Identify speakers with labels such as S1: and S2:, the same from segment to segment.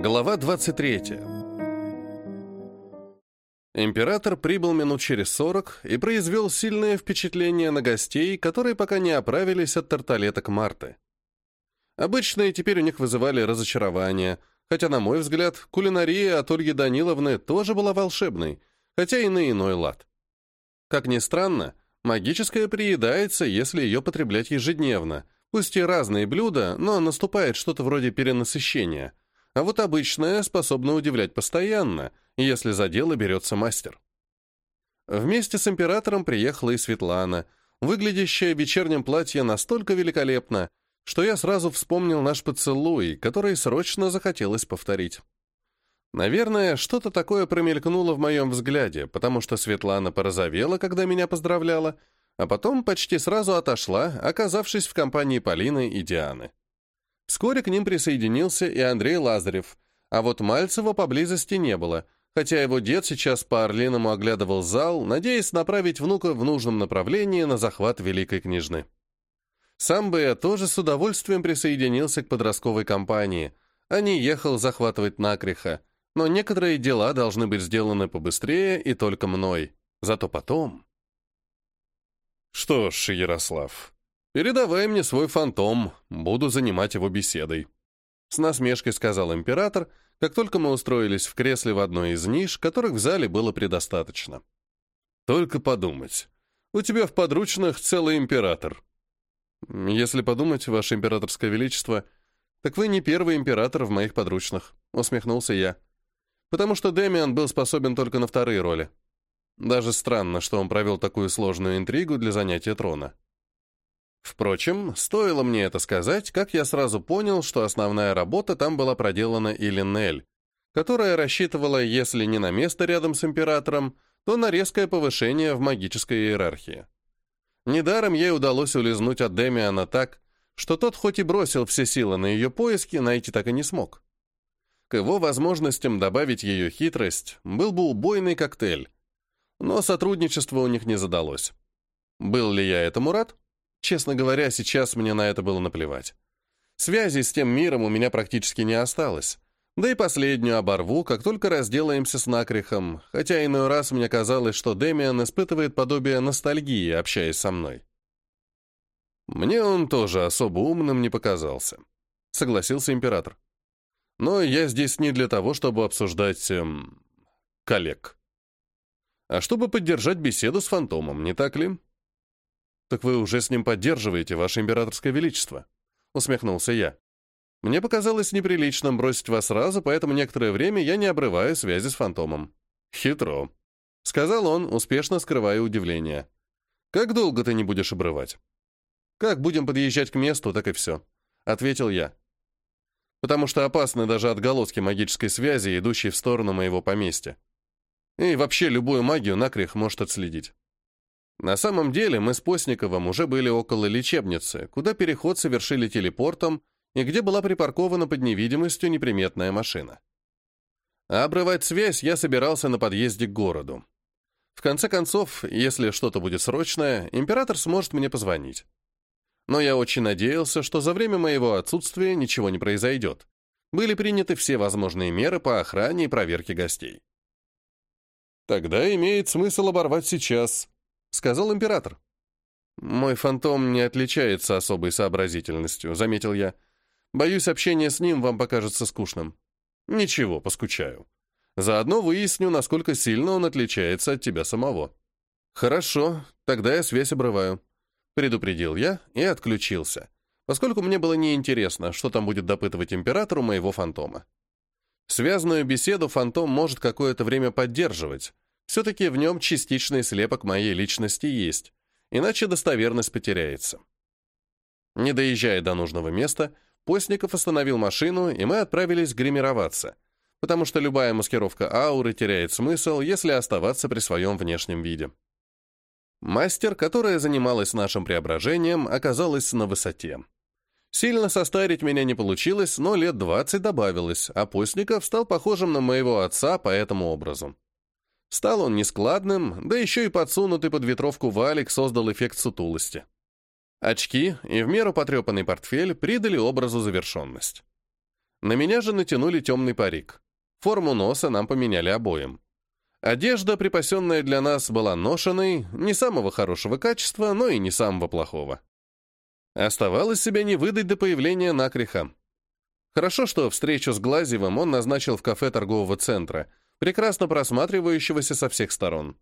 S1: Глава 23. Император прибыл минут через сорок и произвел сильное впечатление на гостей, которые пока не оправились от тарталеток Марты. Обычные теперь у них вызывали разочарование, хотя, на мой взгляд, кулинария от Ольги Даниловны тоже была волшебной, хотя и на иной лад. Как ни странно, магическое приедается, если ее потреблять ежедневно, пусть и разные блюда, но наступает что-то вроде перенасыщения – а вот обычное способно удивлять постоянно, если за дело берется мастер. Вместе с императором приехала и Светлана, выглядящая в вечернем платье настолько великолепно, что я сразу вспомнил наш поцелуй, который срочно захотелось повторить. Наверное, что-то такое промелькнуло в моем взгляде, потому что Светлана порозовела, когда меня поздравляла, а потом почти сразу отошла, оказавшись в компании Полины и Дианы. Вскоре к ним присоединился и Андрей Лазарев, а вот Мальцева поблизости не было, хотя его дед сейчас по-орлиному оглядывал зал, надеясь направить внука в нужном направлении на захват великой княжны. Сам бы я тоже с удовольствием присоединился к подростковой компании, а не ехал захватывать накриха, но некоторые дела должны быть сделаны побыстрее и только мной. Зато потом... Что ж, Ярослав, «Передавай мне свой фантом, буду занимать его беседой», — с насмешкой сказал император, как только мы устроились в кресле в одной из ниш, которых в зале было предостаточно. «Только подумать. У тебя в подручных целый император». «Если подумать, ваше императорское величество, так вы не первый император в моих подручных», — усмехнулся я. «Потому что Демиан был способен только на вторые роли. Даже странно, что он провел такую сложную интригу для занятия трона». Впрочем, стоило мне это сказать, как я сразу понял, что основная работа там была проделана Илинель, которая рассчитывала, если не на место рядом с императором, то на резкое повышение в магической иерархии. Недаром ей удалось улизнуть от Демиана так, что тот хоть и бросил все силы на ее поиски, найти так и не смог. К его возможностям добавить ее хитрость был бы убойный коктейль, но сотрудничество у них не задалось. Был ли я этому рад? Честно говоря, сейчас мне на это было наплевать. Связи с тем миром у меня практически не осталось. Да и последнюю оборву, как только разделаемся с накрихом, хотя иной раз мне казалось, что Демиан испытывает подобие ностальгии, общаясь со мной. Мне он тоже особо умным не показался, согласился император. Но я здесь не для того, чтобы обсуждать... Эм, коллег. А чтобы поддержать беседу с фантомом, не так ли? «Так вы уже с ним поддерживаете, ваше императорское величество», — усмехнулся я. «Мне показалось неприличным бросить вас сразу, поэтому некоторое время я не обрываю связи с фантомом». «Хитро», — сказал он, успешно скрывая удивление. «Как долго ты не будешь обрывать?» «Как будем подъезжать к месту, так и все», — ответил я. «Потому что опасны даже отголоски магической связи, идущей в сторону моего поместья. И вообще любую магию накрех может отследить». На самом деле мы с Постниковым уже были около лечебницы, куда переход совершили телепортом и где была припаркована под невидимостью неприметная машина. А обрывать связь я собирался на подъезде к городу. В конце концов, если что-то будет срочное, император сможет мне позвонить. Но я очень надеялся, что за время моего отсутствия ничего не произойдет. Были приняты все возможные меры по охране и проверке гостей. Тогда имеет смысл оборвать сейчас, — сказал император. «Мой фантом не отличается особой сообразительностью», — заметил я. «Боюсь, общение с ним вам покажется скучным». «Ничего, поскучаю. Заодно выясню, насколько сильно он отличается от тебя самого». «Хорошо, тогда я связь обрываю», — предупредил я и отключился, поскольку мне было неинтересно, что там будет допытывать императору моего фантома. Связанную беседу фантом может какое-то время поддерживать, все-таки в нем частичный слепок моей личности есть, иначе достоверность потеряется. Не доезжая до нужного места, Постников остановил машину, и мы отправились гримироваться, потому что любая маскировка ауры теряет смысл, если оставаться при своем внешнем виде. Мастер, которая занималась нашим преображением, оказалась на высоте. Сильно состарить меня не получилось, но лет двадцать добавилось, а Постников стал похожим на моего отца по этому образу. Стал он нескладным, да еще и подсунутый под ветровку валик создал эффект сутулости. Очки и в меру потрепанный портфель придали образу завершенность. На меня же натянули темный парик. Форму носа нам поменяли обоим. Одежда, припасенная для нас, была ношенной, не самого хорошего качества, но и не самого плохого. Оставалось себя не выдать до появления накриха. Хорошо, что встречу с Глазевым он назначил в кафе торгового центра, прекрасно просматривающегося со всех сторон.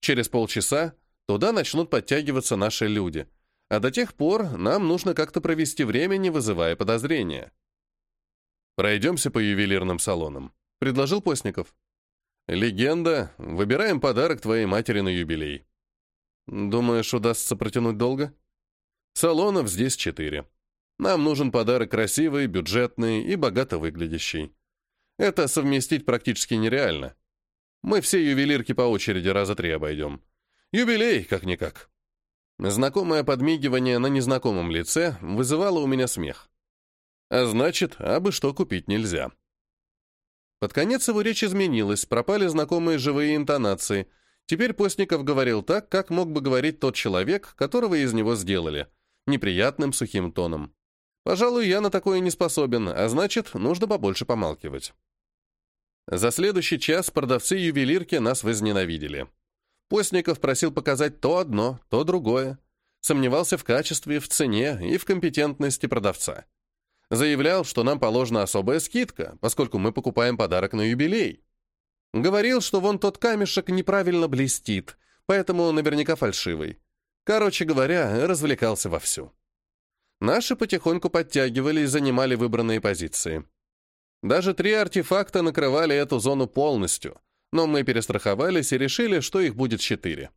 S1: Через полчаса туда начнут подтягиваться наши люди, а до тех пор нам нужно как-то провести время, не вызывая подозрения. «Пройдемся по ювелирным салонам», — предложил Постников. «Легенда. Выбираем подарок твоей матери на юбилей». «Думаешь, удастся протянуть долго?» «Салонов здесь четыре. Нам нужен подарок красивый, бюджетный и богато выглядящий. Это совместить практически нереально. Мы все ювелирки по очереди раза три обойдем. Юбилей, как-никак». Знакомое подмигивание на незнакомом лице вызывало у меня смех. А значит, абы что купить нельзя. Под конец его речь изменилась, пропали знакомые живые интонации. Теперь Постников говорил так, как мог бы говорить тот человек, которого из него сделали, неприятным сухим тоном. Пожалуй, я на такое не способен, а значит, нужно побольше помалкивать. За следующий час продавцы ювелирки нас возненавидели. Постников просил показать то одно, то другое. Сомневался в качестве, в цене и в компетентности продавца. Заявлял, что нам положена особая скидка, поскольку мы покупаем подарок на юбилей. Говорил, что вон тот камешек неправильно блестит, поэтому наверняка фальшивый. Короче говоря, развлекался вовсю. Наши потихоньку подтягивали и занимали выбранные позиции. Даже три артефакта накрывали эту зону полностью, но мы перестраховались и решили, что их будет четыре.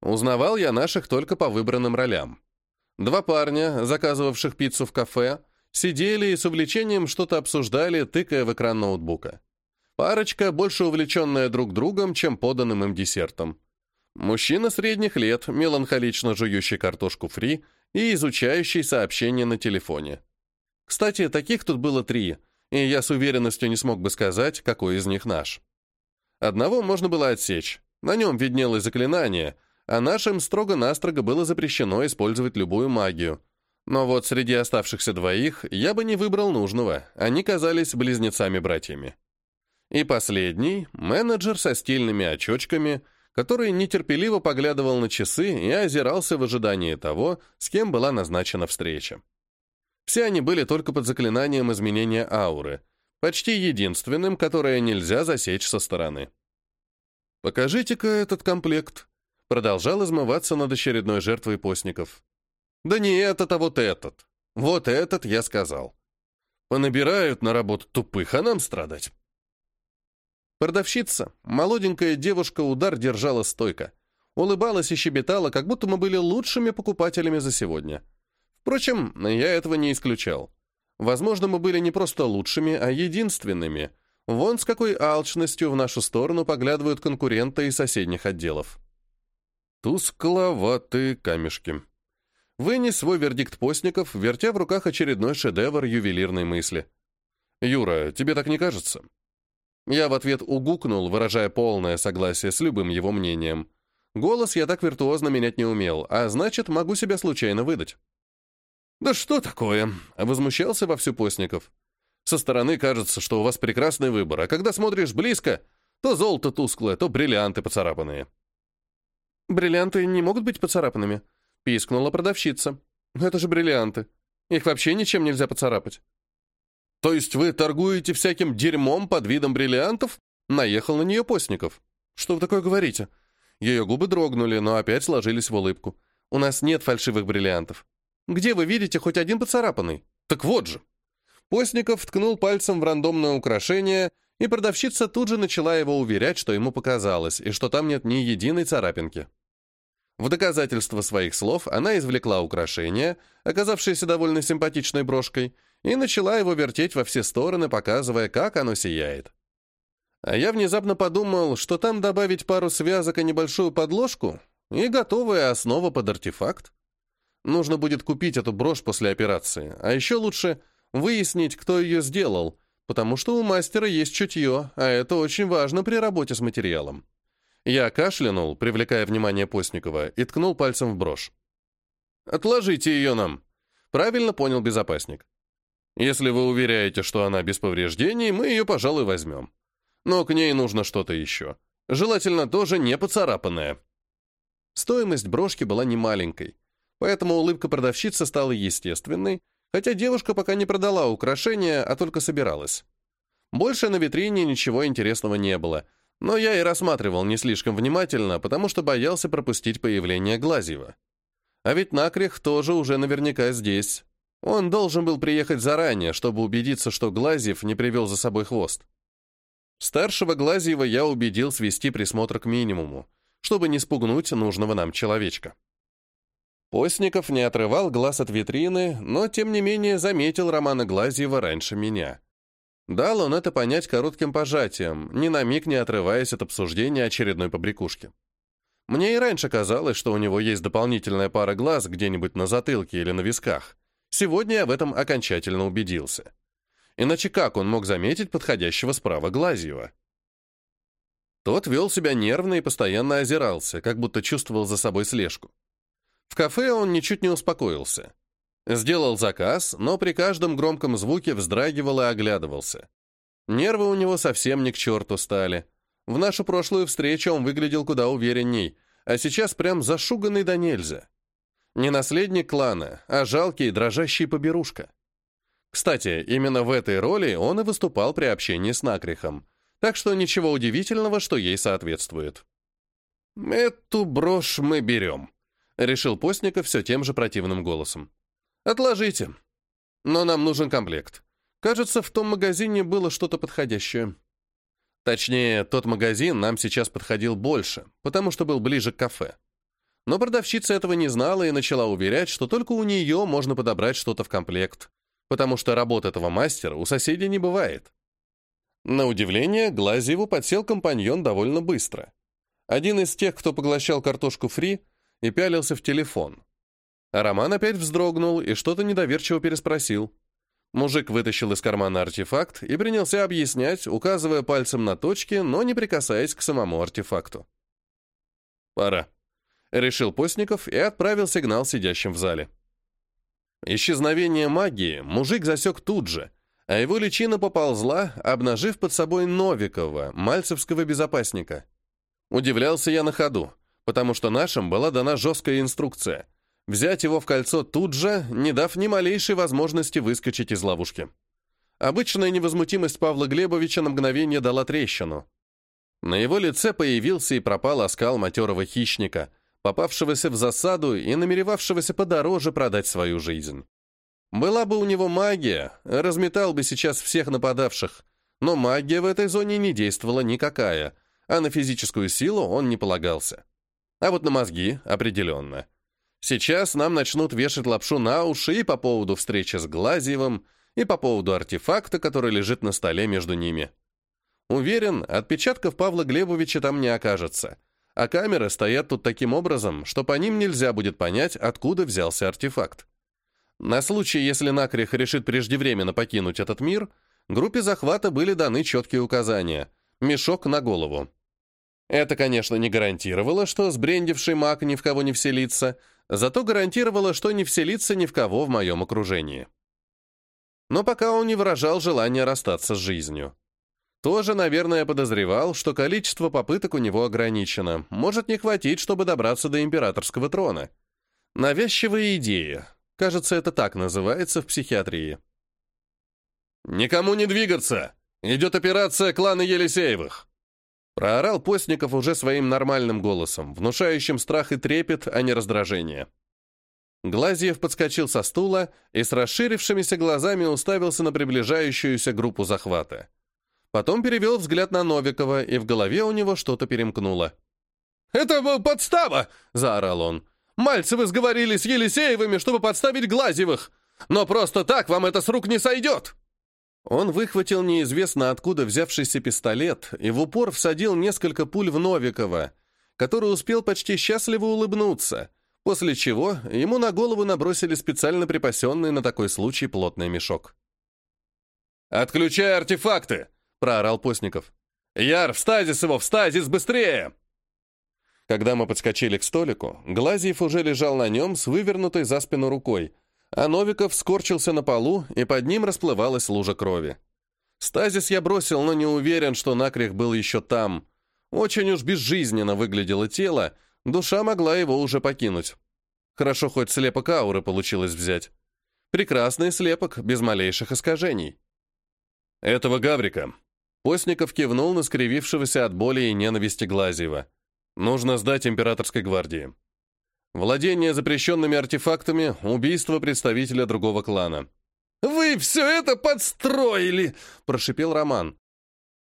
S1: Узнавал я наших только по выбранным ролям. Два парня, заказывавших пиццу в кафе, Сидели и с увлечением что-то обсуждали, тыкая в экран ноутбука. Парочка, больше увлеченная друг другом, чем поданным им десертом. Мужчина средних лет, меланхолично жующий картошку фри и изучающий сообщения на телефоне. Кстати, таких тут было три, и я с уверенностью не смог бы сказать, какой из них наш. Одного можно было отсечь. На нем виднелось заклинание, а нашим строго-настрого было запрещено использовать любую магию — но вот среди оставшихся двоих я бы не выбрал нужного, они казались близнецами-братьями. И последний — менеджер со стильными очочками, который нетерпеливо поглядывал на часы и озирался в ожидании того, с кем была назначена встреча. Все они были только под заклинанием изменения ауры, почти единственным, которое нельзя засечь со стороны. «Покажите-ка этот комплект», — продолжал измываться над очередной жертвой постников. Да не этот, а вот этот. Вот этот, я сказал. Понабирают на работу тупых, а нам страдать. Продавщица, молоденькая девушка, удар держала стойко. Улыбалась и щебетала, как будто мы были лучшими покупателями за сегодня. Впрочем, я этого не исключал. Возможно, мы были не просто лучшими, а единственными. Вон с какой алчностью в нашу сторону поглядывают конкуренты из соседних отделов. Тускловатые камешки. Вынес свой вердикт постников, вертя в руках очередной шедевр ювелирной мысли. «Юра, тебе так не кажется?» Я в ответ угукнул, выражая полное согласие с любым его мнением. Голос я так виртуозно менять не умел, а значит, могу себя случайно выдать. «Да что такое?» — возмущался вовсю Постников. «Со стороны кажется, что у вас прекрасный выбор, а когда смотришь близко, то золото тусклое, то бриллианты поцарапанные». «Бриллианты не могут быть поцарапанными», Пискнула продавщица. «Это же бриллианты. Их вообще ничем нельзя поцарапать». «То есть вы торгуете всяким дерьмом под видом бриллиантов?» Наехал на нее Постников. «Что вы такое говорите?» Ее губы дрогнули, но опять сложились в улыбку. «У нас нет фальшивых бриллиантов. Где вы видите хоть один поцарапанный? Так вот же!» Постников ткнул пальцем в рандомное украшение, и продавщица тут же начала его уверять, что ему показалось, и что там нет ни единой царапинки. В доказательство своих слов она извлекла украшение, оказавшееся довольно симпатичной брошкой, и начала его вертеть во все стороны, показывая, как оно сияет. А я внезапно подумал, что там добавить пару связок и небольшую подложку, и готовая основа под артефакт. Нужно будет купить эту брошь после операции, а еще лучше выяснить, кто ее сделал, потому что у мастера есть чутье, а это очень важно при работе с материалом. Я кашлянул, привлекая внимание Постникова, и ткнул пальцем в брошь. «Отложите ее нам», — правильно понял безопасник. Если вы уверяете, что она без повреждений, мы ее, пожалуй, возьмем. Но к ней нужно что-то еще. Желательно тоже не поцарапанное. Стоимость брошки была немаленькой, поэтому улыбка продавщицы стала естественной, хотя девушка пока не продала украшения, а только собиралась. Больше на витрине ничего интересного не было, но я и рассматривал не слишком внимательно, потому что боялся пропустить появление Глазьева. А ведь Накрих тоже уже наверняка здесь. Он должен был приехать заранее, чтобы убедиться, что Глазьев не привел за собой хвост. Старшего Глазьева я убедил свести присмотр к минимуму, чтобы не спугнуть нужного нам человечка. Постников не отрывал глаз от витрины, но, тем не менее, заметил Романа Глазьева раньше меня. Дал он это понять коротким пожатием, ни на миг не отрываясь от обсуждения очередной побрякушки. Мне и раньше казалось, что у него есть дополнительная пара глаз где-нибудь на затылке или на висках. Сегодня я в этом окончательно убедился. Иначе как он мог заметить подходящего справа Глазьева? Тот вел себя нервно и постоянно озирался, как будто чувствовал за собой слежку. В кафе он ничуть не успокоился. Сделал заказ, но при каждом громком звуке вздрагивал и оглядывался. Нервы у него совсем не к черту стали. В нашу прошлую встречу он выглядел куда уверенней, а сейчас прям зашуганный до нельзя. Не наследник клана, а жалкий дрожащий поберушка. Кстати, именно в этой роли он и выступал при общении с Накрихом, так что ничего удивительного, что ей соответствует. «Эту брошь мы берем», — решил Постников все тем же противным голосом. «Отложите. Но нам нужен комплект. Кажется, в том магазине было что-то подходящее». Точнее, тот магазин нам сейчас подходил больше, потому что был ближе к кафе. Но продавщица этого не знала и начала уверять, что только у нее можно подобрать что-то в комплект, потому что работа этого мастера у соседей не бывает. На удивление, Глазьеву подсел компаньон довольно быстро. Один из тех, кто поглощал картошку фри и пялился в телефон. А Роман опять вздрогнул и что-то недоверчиво переспросил. Мужик вытащил из кармана артефакт и принялся объяснять, указывая пальцем на точки, но не прикасаясь к самому артефакту. «Пора», — решил Постников и отправил сигнал сидящим в зале. Исчезновение магии мужик засек тут же, а его личина поползла, обнажив под собой Новикова, мальцевского безопасника. Удивлялся я на ходу, потому что нашим была дана жесткая инструкция — взять его в кольцо тут же, не дав ни малейшей возможности выскочить из ловушки. Обычная невозмутимость Павла Глебовича на мгновение дала трещину. На его лице появился и пропал оскал матерого хищника, попавшегося в засаду и намеревавшегося подороже продать свою жизнь. Была бы у него магия, разметал бы сейчас всех нападавших, но магия в этой зоне не действовала никакая, а на физическую силу он не полагался. А вот на мозги определенно. Сейчас нам начнут вешать лапшу на уши и по поводу встречи с Глазьевым, и по поводу артефакта, который лежит на столе между ними. Уверен, отпечатков Павла Глебовича там не окажется, а камеры стоят тут таким образом, что по ним нельзя будет понять, откуда взялся артефакт. На случай, если Накрих решит преждевременно покинуть этот мир, группе захвата были даны четкие указания – мешок на голову. Это, конечно, не гарантировало, что сбрендивший маг ни в кого не вселится – зато гарантировала, что не вселится ни в кого в моем окружении. Но пока он не выражал желания расстаться с жизнью. Тоже, наверное, подозревал, что количество попыток у него ограничено, может не хватить, чтобы добраться до императорского трона. Навязчивая идея. Кажется, это так называется в психиатрии. «Никому не двигаться! Идет операция клана Елисеевых!» Проорал Постников уже своим нормальным голосом, внушающим страх и трепет, а не раздражение. Глазьев подскочил со стула и с расширившимися глазами уставился на приближающуюся группу захвата. Потом перевел взгляд на Новикова, и в голове у него что-то перемкнуло. «Это подстава!» — заорал он. «Мальцевы сговорились с Елисеевыми, чтобы подставить Глазьевых! Но просто так вам это с рук не сойдет!» Он выхватил неизвестно откуда взявшийся пистолет и в упор всадил несколько пуль в Новикова, который успел почти счастливо улыбнуться, после чего ему на голову набросили специально припасенный на такой случай плотный мешок. «Отключай артефакты!» — проорал Постников. «Яр, в стазис его, в стазис, быстрее!» Когда мы подскочили к столику, Глазьев уже лежал на нем с вывернутой за спину рукой, А Новиков скорчился на полу, и под ним расплывалась лужа крови. Стазис я бросил, но не уверен, что накрех был еще там. Очень уж безжизненно выглядело тело, душа могла его уже покинуть. Хорошо, хоть слепок ауры получилось взять. Прекрасный слепок, без малейших искажений. Этого Гаврика. Постников кивнул на скривившегося от боли и ненависти Глазьева. Нужно сдать императорской гвардии. Владение запрещенными артефактами, убийство представителя другого клана. «Вы все это подстроили!» – прошипел Роман.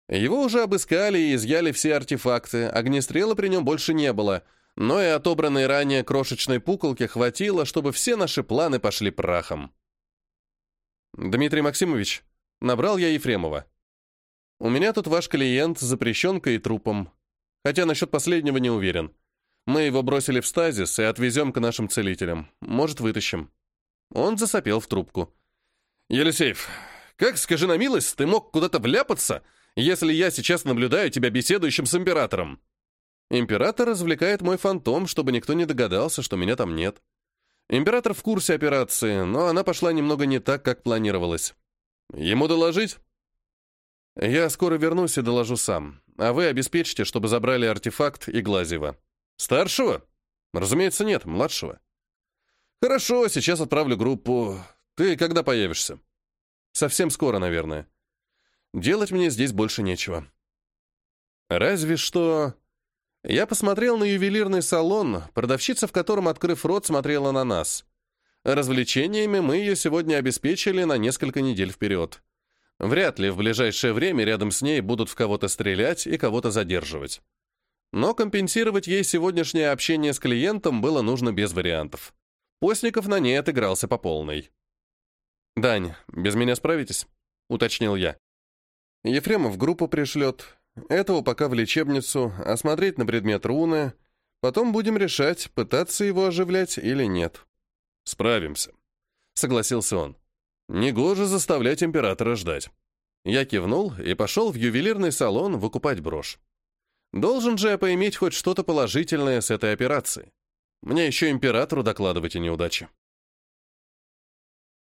S1: Его уже обыскали и изъяли все артефакты, огнестрела при нем больше не было, но и отобранной ранее крошечной пуколки хватило, чтобы все наши планы пошли прахом. «Дмитрий Максимович», — набрал я Ефремова. «У меня тут ваш клиент с запрещенкой и трупом. Хотя насчет последнего не уверен. Мы его бросили в стазис и отвезем к нашим целителям. Может, вытащим». Он засопел в трубку. «Елисеев, как, скажи на милость, ты мог куда-то вляпаться, если я сейчас наблюдаю тебя беседующим с императором?» Император развлекает мой фантом, чтобы никто не догадался, что меня там нет. Император в курсе операции, но она пошла немного не так, как планировалось. Ему доложить? Я скоро вернусь и доложу сам. А вы обеспечьте, чтобы забрали артефакт и Глазева. Старшего? Разумеется, нет, младшего. Хорошо, сейчас отправлю группу. Ты когда появишься? Совсем скоро, наверное. Делать мне здесь больше нечего. Разве что... Я посмотрел на ювелирный салон, продавщица в котором, открыв рот, смотрела на нас. Развлечениями мы ее сегодня обеспечили на несколько недель вперед. Вряд ли в ближайшее время рядом с ней будут в кого-то стрелять и кого-то задерживать. Но компенсировать ей сегодняшнее общение с клиентом было нужно без вариантов. Постников на ней отыгрался по полной. «Дань, без меня справитесь?» — уточнил я. «Ефремов группу пришлет, этого пока в лечебницу, осмотреть на предмет руны. Потом будем решать, пытаться его оживлять или нет. Справимся, согласился он. Негоже заставлять императора ждать. Я кивнул и пошел в ювелирный салон выкупать брошь. Должен же я поиметь хоть что-то положительное с этой операции. Мне еще императору докладывать о неудаче.